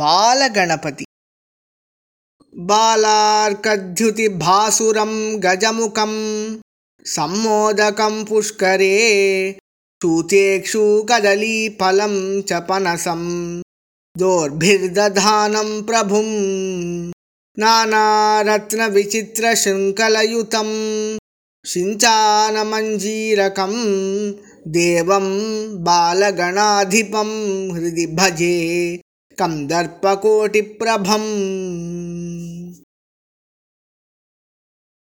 बालगणपति। बालार्कद्युतिभासुरं गजमुखं सम्मोदकं पुष्करे सूतेक्षु कदलीफलं च पनसं दोर्भिर्दधानं प्रभुं नानारत्नविचित्रशृङ्खलयुतं सिञ्चानमञ्जीरकं देवं बालगणाधिपं हृदि भजे कन्दर्पकोटिप्रभम्।